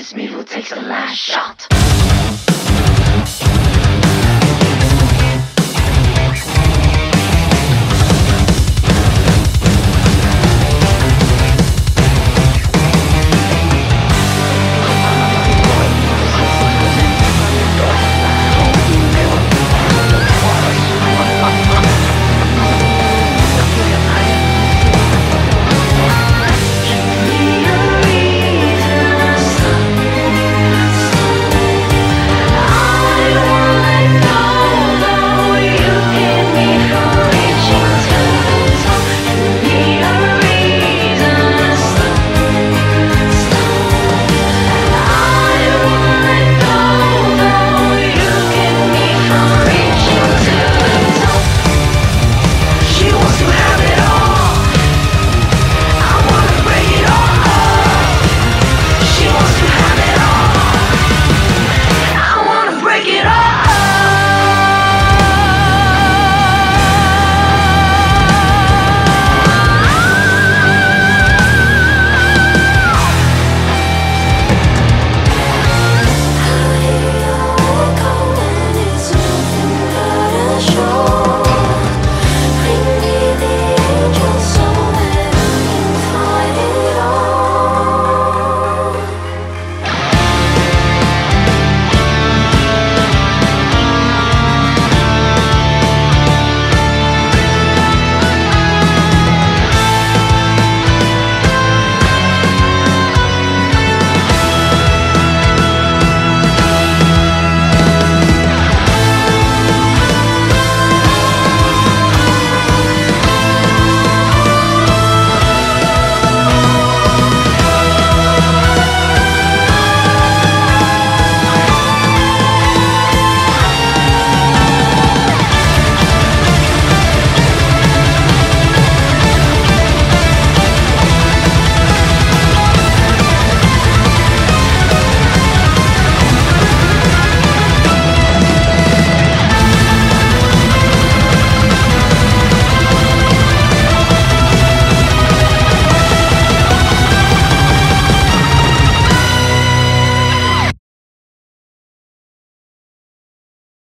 This Meevil takes the last shot.